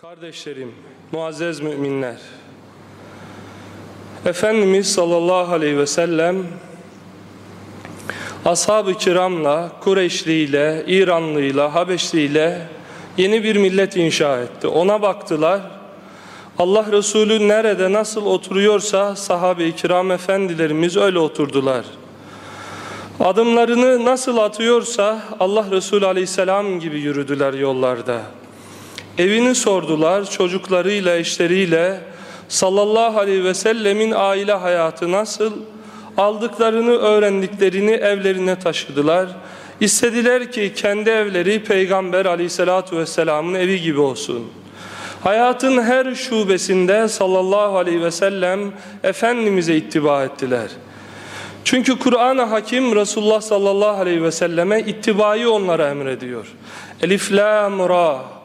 Kardeşlerim, muazzez müminler. Efendimiz sallallahu aleyhi ve sellem ashab-ı kiramla, Kureyşliyle, İranlıyla, Habeşliyle yeni bir millet inşa etti. Ona baktılar. Allah Resulü nerede nasıl oturuyorsa sahabe-i kiram efendilerimiz öyle oturdular. Adımlarını nasıl atıyorsa Allah Resulü aleyhisselam gibi yürüdüler yollarda. Evini sordular çocuklarıyla eşleriyle sallallahu aleyhi ve sellemin aile hayatı nasıl aldıklarını öğrendiklerini evlerine taşıdılar. İstediler ki kendi evleri peygamber aleyhissalatu vesselamın evi gibi olsun. Hayatın her şubesinde sallallahu aleyhi ve sellem Efendimiz'e ittiba ettiler. Çünkü Kur'an-ı Hakim Resulullah sallallahu aleyhi ve selleme ittibayı onlara emrediyor. Elif lam ra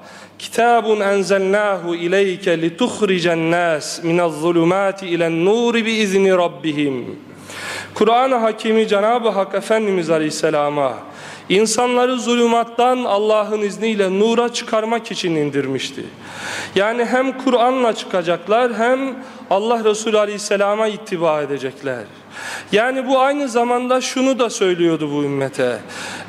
Kitabun enzelnahu ileyke lituhricen nas minez zulumati ilen nuri biizni rabbihim. Kur'an-ı Hakimi Cenab-ı Hak Efendimiz Aleyhisselam'a insanları zulümattan Allah'ın izniyle nura çıkarmak için indirmişti. Yani hem Kur'an'la çıkacaklar hem Allah Resulü Aleyhisselam'a ittiba edecekler. Yani bu aynı zamanda şunu da söylüyordu bu ümmete.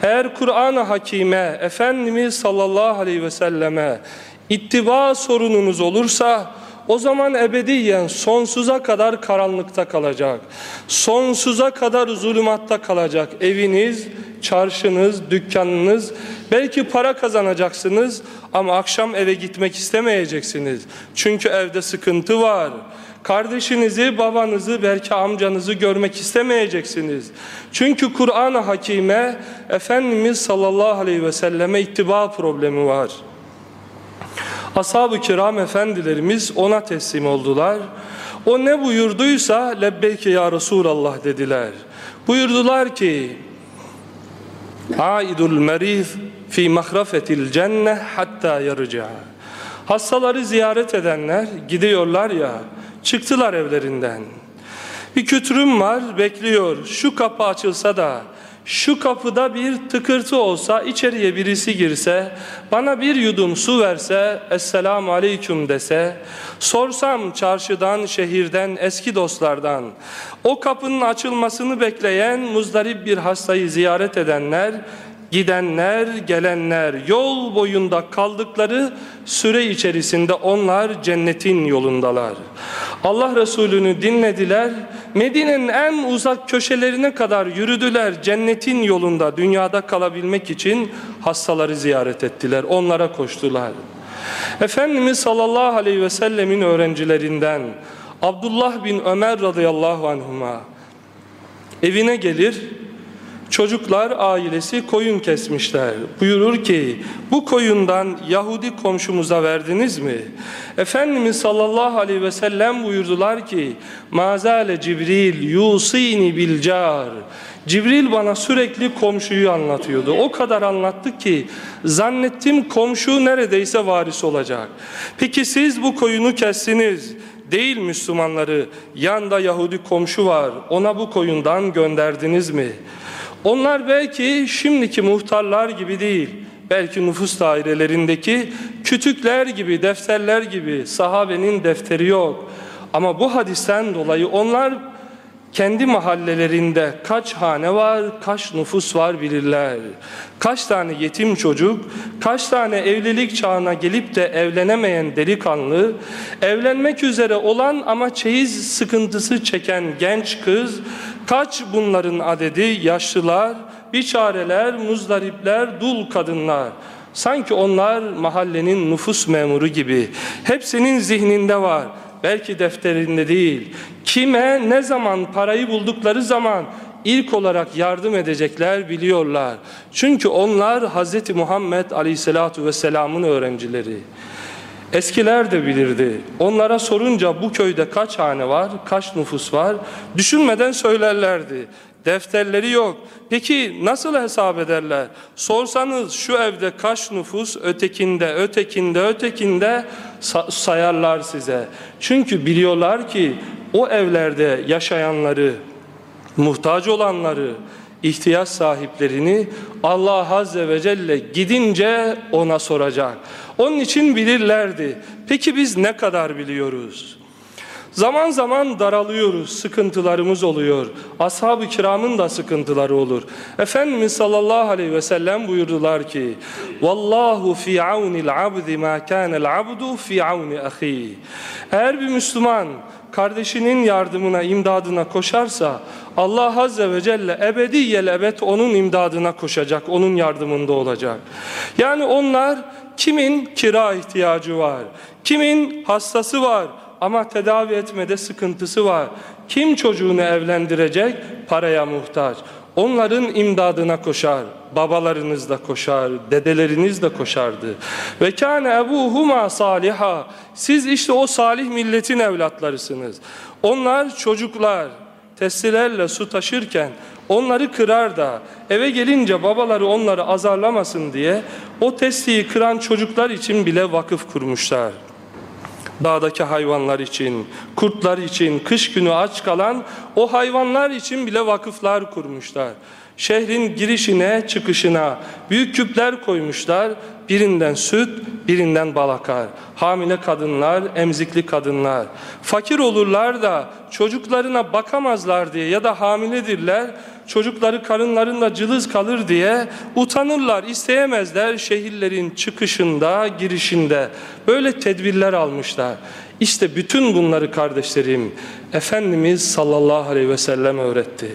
Eğer Kur'an-ı Hakime, Efendimiz sallallahu aleyhi ve selleme ittiba sorununuz olursa o zaman ebediyen sonsuza kadar karanlıkta kalacak. Sonsuza kadar zulümatta kalacak eviniz, çarşınız, dükkanınız. Belki para kazanacaksınız ama akşam eve gitmek istemeyeceksiniz. Çünkü evde sıkıntı var. Kardeşinizi, babanızı, belki amcanızı görmek istemeyeceksiniz. Çünkü Kur'an-ı Hakime Efendimiz sallallahu aleyhi ve selleme ittiba problemi var. Ashab-ı kiram efendilerimiz ona teslim oldular. O ne buyurduysa lebbeyke ya Resulallah dediler. Buyurdular ki Aidul merih fi mahrafetil cenne hatta yarıca. Hastaları ziyaret edenler gidiyorlar ya çıktılar evlerinden. Bir kütürüm var bekliyor şu kapı açılsa da şu kapıda bir tıkırtı olsa içeriye birisi girse bana bir yudum su verse esselamu aleyküm dese sorsam çarşıdan şehirden eski dostlardan o kapının açılmasını bekleyen muzdarip bir hastayı ziyaret edenler Gidenler, gelenler, yol boyunda kaldıkları süre içerisinde onlar cennetin yolundalar. Allah Resulü'nü dinlediler, Medine'nin en uzak köşelerine kadar yürüdüler cennetin yolunda dünyada kalabilmek için hastaları ziyaret ettiler, onlara koştular. Efendimiz sallallahu aleyhi ve sellemin öğrencilerinden Abdullah bin Ömer radıyallahu anhuma evine gelir, Çocuklar ailesi koyun kesmişler. Buyurur ki bu koyundan Yahudi komşumuza verdiniz mi? Efendimiz sallallahu aleyhi ve sellem buyurdular ki Mazale Cibril yusini bil car. Cibril bana sürekli komşuyu anlatıyordu. O kadar anlattı ki zannettim komşu neredeyse varis olacak. Peki siz bu koyunu kestiniz değil Müslümanları yanda Yahudi komşu var ona bu koyundan gönderdiniz mi? Onlar belki şimdiki muhtarlar gibi değil, belki nüfus dairelerindeki kütükler gibi, defterler gibi sahabenin defteri yok. Ama bu hadisten dolayı onlar kendi mahallelerinde kaç hane var, kaç nüfus var bilirler. Kaç tane yetim çocuk, kaç tane evlilik çağına gelip de evlenemeyen delikanlı, evlenmek üzere olan ama çeyiz sıkıntısı çeken genç kız, kaç bunların adedi yaşlılar, biçareler, muzdaripler, dul kadınlar. Sanki onlar mahallenin nüfus memuru gibi. Hepsinin zihninde var belki defterinde değil. Kime ne zaman parayı buldukları zaman ilk olarak yardım edecekler biliyorlar. Çünkü onlar Hz. Muhammed Aleyhisselatu Vesselam'ın öğrencileri. Eskiler de bilirdi. Onlara sorunca bu köyde kaç hane var, kaç nüfus var düşünmeden söylerlerdi. Defterleri yok. Peki nasıl hesap ederler? Sorsanız şu evde kaç nüfus, ötekinde, ötekinde, ötekinde sayarlar size. Çünkü biliyorlar ki o evlerde yaşayanları, muhtaç olanları, ihtiyaç sahiplerini Allah Azze ve Celle gidince ona soracak. Onun için bilirlerdi. Peki biz ne kadar biliyoruz? Zaman zaman daralıyoruz, sıkıntılarımız oluyor. Ashab-ı kiramın da sıkıntıları olur. Efendimiz sallallahu aleyhi ve sellem buyurdular ki Vallahu fi aunil abdi ma kanel abdu fi auni ahi. Eğer bir Müslüman kardeşinin yardımına, imdadına koşarsa Allah Azze ve Celle ebediyel ebed onun imdadına koşacak, onun yardımında olacak. Yani onlar kimin kira ihtiyacı var, kimin hastası var, ama tedavi etmede sıkıntısı var. Kim çocuğunu evlendirecek? Paraya muhtaç. Onların imdadına koşar. Babalarınız da koşar, dedeleriniz de koşardı. Ve kâne ebuhuma saliha. Siz işte o salih milletin evlatlarısınız. Onlar çocuklar testilerle su taşırken onları kırar da eve gelince babaları onları azarlamasın diye o testiyi kıran çocuklar için bile vakıf kurmuşlar dağdaki hayvanlar için, kurtlar için, kış günü aç kalan o hayvanlar için bile vakıflar kurmuşlar. Şehrin girişine, çıkışına büyük küpler koymuşlar. Birinden süt, birinden bal akar. Hamile kadınlar, emzikli kadınlar. Fakir olurlar da çocuklarına bakamazlar diye ya da hamiledirler çocukları karınlarında cılız kalır diye utanırlar, isteyemezler şehirlerin çıkışında, girişinde. Böyle tedbirler almışlar. İşte bütün bunları kardeşlerim Efendimiz sallallahu aleyhi ve sellem öğretti.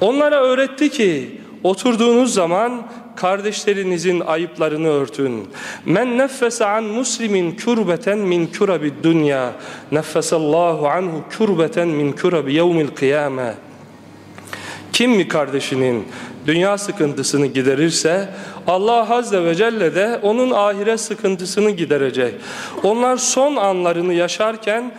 Onlara öğretti ki oturduğunuz zaman kardeşlerinizin ayıplarını örtün. Men neffese an muslimin kurbeten min kurabi dünya neffesallahu anhu kurbeten min kurabi yevmil kıyame. Kim mi kardeşinin dünya sıkıntısını giderirse Allah Azze ve Celle de onun ahiret sıkıntısını giderecek. Onlar son anlarını yaşarken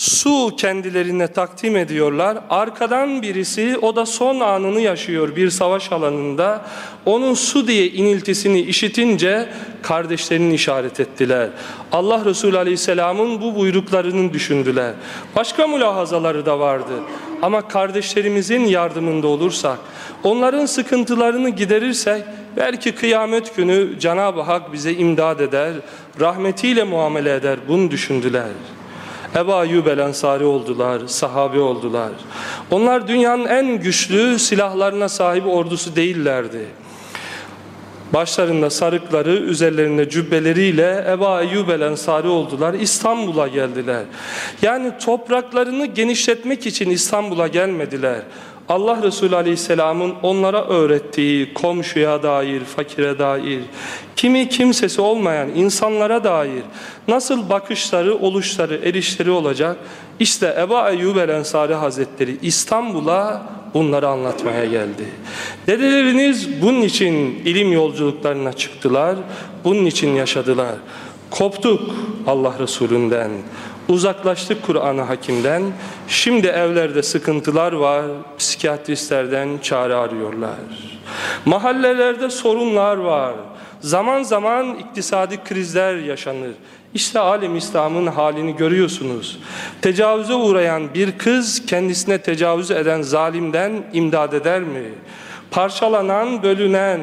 su kendilerine takdim ediyorlar. Arkadan birisi o da son anını yaşıyor bir savaş alanında. Onun su diye iniltisini işitince kardeşlerini işaret ettiler. Allah Resulü Aleyhisselam'ın bu buyruklarını düşündüler. Başka mülahazaları da vardı. Ama kardeşlerimizin yardımında olursak, onların sıkıntılarını giderirsek, belki kıyamet günü Cenab-ı Hak bize imdad eder, rahmetiyle muamele eder. Bunu düşündüler. Ebu Ayyub el Ensari oldular, sahabe oldular. Onlar dünyanın en güçlü silahlarına sahip ordusu değillerdi. Başlarında sarıkları, üzerlerinde cübbeleriyle Eba Eyyub el Ensari oldular. İstanbul'a geldiler. Yani topraklarını genişletmek için İstanbul'a gelmediler. Allah Resulü Aleyhisselam'ın onlara öğrettiği komşuya dair, fakire dair, kimi kimsesi olmayan insanlara dair nasıl bakışları, oluşları, erişleri olacak? İşte Eba Eyyub el Ensari Hazretleri İstanbul'a bunları anlatmaya geldi. Dedeleriniz bunun için ilim yolculuklarına çıktılar, bunun için yaşadılar. Koptuk Allah Resulünden, uzaklaştık Kur'an-ı Hakim'den, şimdi evlerde sıkıntılar var, psikiyatristlerden çare arıyorlar. Mahallelerde sorunlar var, zaman zaman iktisadi krizler yaşanır. İşte alem İslam'ın halini görüyorsunuz. Tecavüze uğrayan bir kız kendisine tecavüz eden zalimden imdad eder mi? Parçalanan, bölünen,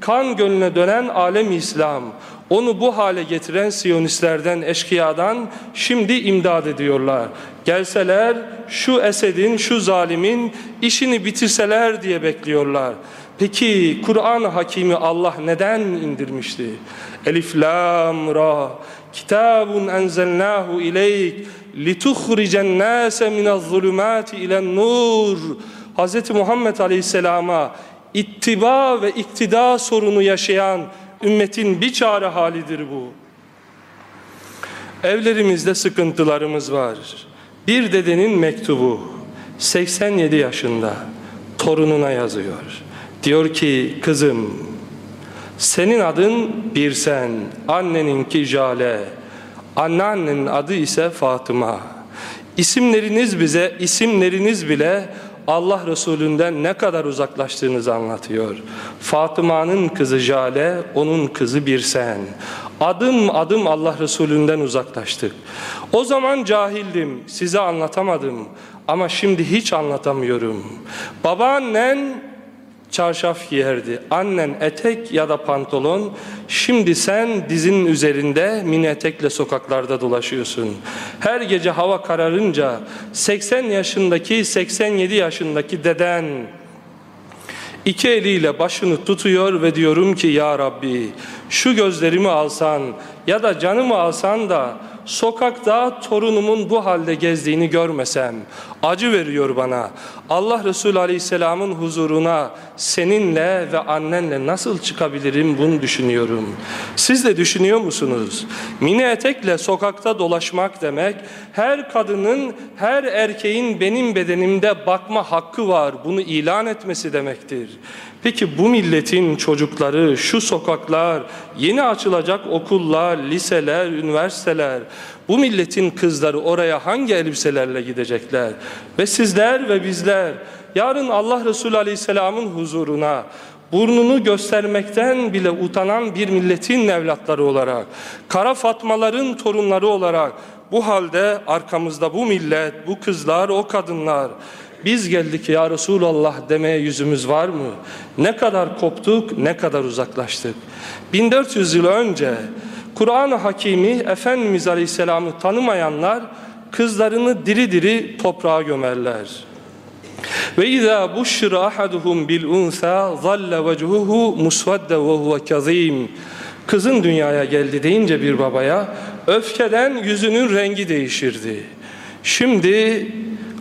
kan gölüne dönen alem İslam, onu bu hale getiren Siyonistlerden, eşkıyadan şimdi imdad ediyorlar. Gelseler şu Esed'in, şu zalimin işini bitirseler diye bekliyorlar. Peki Kur'an-ı Hakimi Allah neden indirmişti? Elif lam ra Kitabun enzelnahu ileyk lituhricen nase minez-zulumati ilen-nur. Hz. Muhammed Aleyhisselam'a ittiba ve iktida sorunu yaşayan ümmetin bir çare halidir bu. Evlerimizde sıkıntılarımız var. Bir dedenin mektubu 87 yaşında torununa yazıyor. Diyor ki kızım senin adın Birsen, anneninki Jale, anneannenin adı ise Fatıma. İsimleriniz bize, isimleriniz bile Allah Resulünden ne kadar uzaklaştığınızı anlatıyor. Fatıma'nın kızı Jale, onun kızı Birsen. Adım adım Allah Resulünden uzaklaştık. O zaman cahildim, size anlatamadım ama şimdi hiç anlatamıyorum. Babaannen çarşaf giyerdi. Annen etek ya da pantolon. Şimdi sen dizinin üzerinde mini etekle sokaklarda dolaşıyorsun. Her gece hava kararınca 80 yaşındaki 87 yaşındaki deden iki eliyle başını tutuyor ve diyorum ki ya Rabbi şu gözlerimi alsan ya da canımı alsan da sokakta torunumun bu halde gezdiğini görmesem acı veriyor bana. Allah Resulü Aleyhisselam'ın huzuruna seninle ve annenle nasıl çıkabilirim bunu düşünüyorum. Siz de düşünüyor musunuz? Mini etekle sokakta dolaşmak demek her kadının her erkeğin benim bedenimde bakma hakkı var bunu ilan etmesi demektir. Peki bu milletin çocukları, şu sokaklar, yeni açılacak okullar, liseler, üniversiteler, bu milletin kızları oraya hangi elbiselerle gidecekler? Ve sizler ve bizler yarın Allah Resulü Aleyhisselam'ın huzuruna burnunu göstermekten bile utanan bir milletin evlatları olarak, kara fatmaların torunları olarak bu halde arkamızda bu millet, bu kızlar, o kadınlar biz geldik ya Resulallah demeye yüzümüz var mı? Ne kadar koptuk, ne kadar uzaklaştık. 1400 yıl önce Kur'an-ı Hakimi Efendimiz Aleyhisselam'ı tanımayanlar kızlarını diri diri toprağa gömerler. Ve izâ buşşira ahaduhum bil unsa zalle vechuhu musvedde ve huve kazîm. Kızın dünyaya geldi deyince bir babaya öfkeden yüzünün rengi değişirdi. Şimdi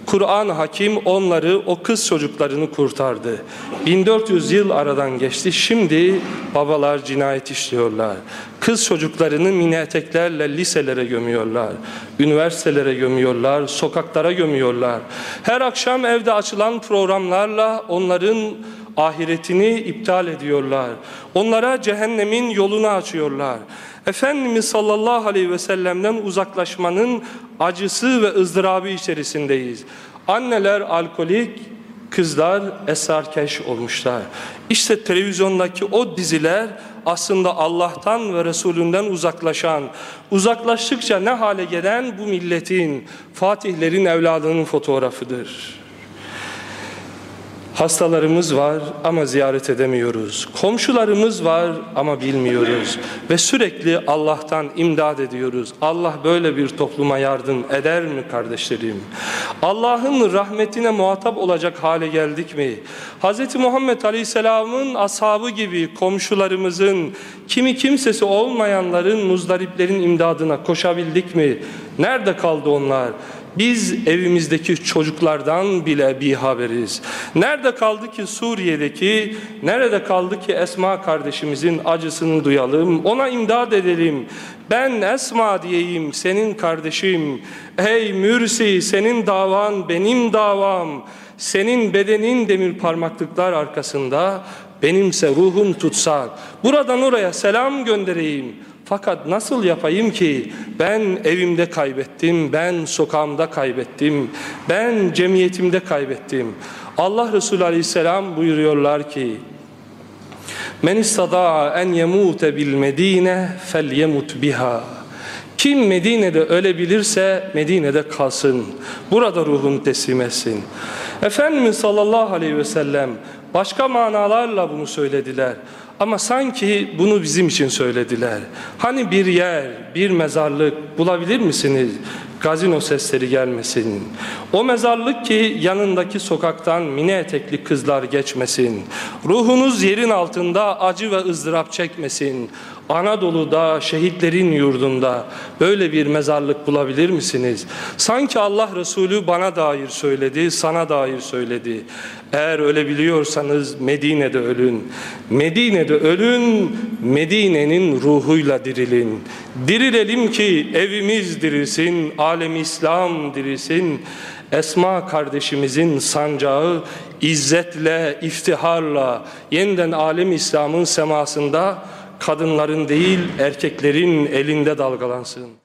Kur'an hakim onları o kız çocuklarını kurtardı. 1400 yıl aradan geçti. Şimdi babalar cinayet işliyorlar. Kız çocuklarını mini eteklerle liselere gömüyorlar. Üniversitelere gömüyorlar, sokaklara gömüyorlar. Her akşam evde açılan programlarla onların ahiretini iptal ediyorlar. Onlara cehennemin yolunu açıyorlar. Efendimiz sallallahu aleyhi ve sellem'den uzaklaşmanın acısı ve ızdırabı içerisindeyiz. Anneler alkolik, kızlar esrarkeş olmuşlar. İşte televizyondaki o diziler aslında Allah'tan ve Resulünden uzaklaşan, uzaklaştıkça ne hale gelen bu milletin, fatihlerin evladının fotoğrafıdır. Hastalarımız var ama ziyaret edemiyoruz. Komşularımız var ama bilmiyoruz. Ve sürekli Allah'tan imdad ediyoruz. Allah böyle bir topluma yardım eder mi kardeşlerim? Allah'ın rahmetine muhatap olacak hale geldik mi? Hz. Muhammed Aleyhisselam'ın ashabı gibi komşularımızın, kimi kimsesi olmayanların, muzdariplerin imdadına koşabildik mi? Nerede kaldı onlar? Biz evimizdeki çocuklardan bile bir haberiz. Nerede kaldı ki Suriye'deki, nerede kaldı ki Esma kardeşimizin acısını duyalım, ona imdad edelim. Ben Esma diyeyim senin kardeşim. Ey Mürsi senin davan benim davam. Senin bedenin demir parmaklıklar arkasında, benimse ruhum tutsak. Buradan oraya selam göndereyim. Fakat nasıl yapayım ki ben evimde kaybettim, ben sokağımda kaybettim, ben cemiyetimde kaybettim. Allah Resulü Aleyhisselam buyuruyorlar ki Men istada'a en yemute bil medine fel yemut biha. Kim Medine'de ölebilirse Medine'de kalsın. Burada ruhunu teslim etsin. Efendimiz sallallahu aleyhi ve sellem başka manalarla bunu söylediler. Ama sanki bunu bizim için söylediler. Hani bir yer, bir mezarlık bulabilir misiniz? Gazino sesleri gelmesin. O mezarlık ki yanındaki sokaktan mini etekli kızlar geçmesin. Ruhunuz yerin altında acı ve ızdırap çekmesin. Anadolu'da, şehitlerin yurdunda böyle bir mezarlık bulabilir misiniz? Sanki Allah Resulü bana dair söyledi, sana dair söyledi. Eğer ölebiliyorsanız Medine'de ölün. Medine'de ölün, Medine'nin ruhuyla dirilin. Dirilelim ki evimiz dirilsin, alem İslam dirilsin. Esma kardeşimizin sancağı izzetle, iftiharla yeniden alem İslam'ın semasında kadınların değil erkeklerin elinde dalgalansın.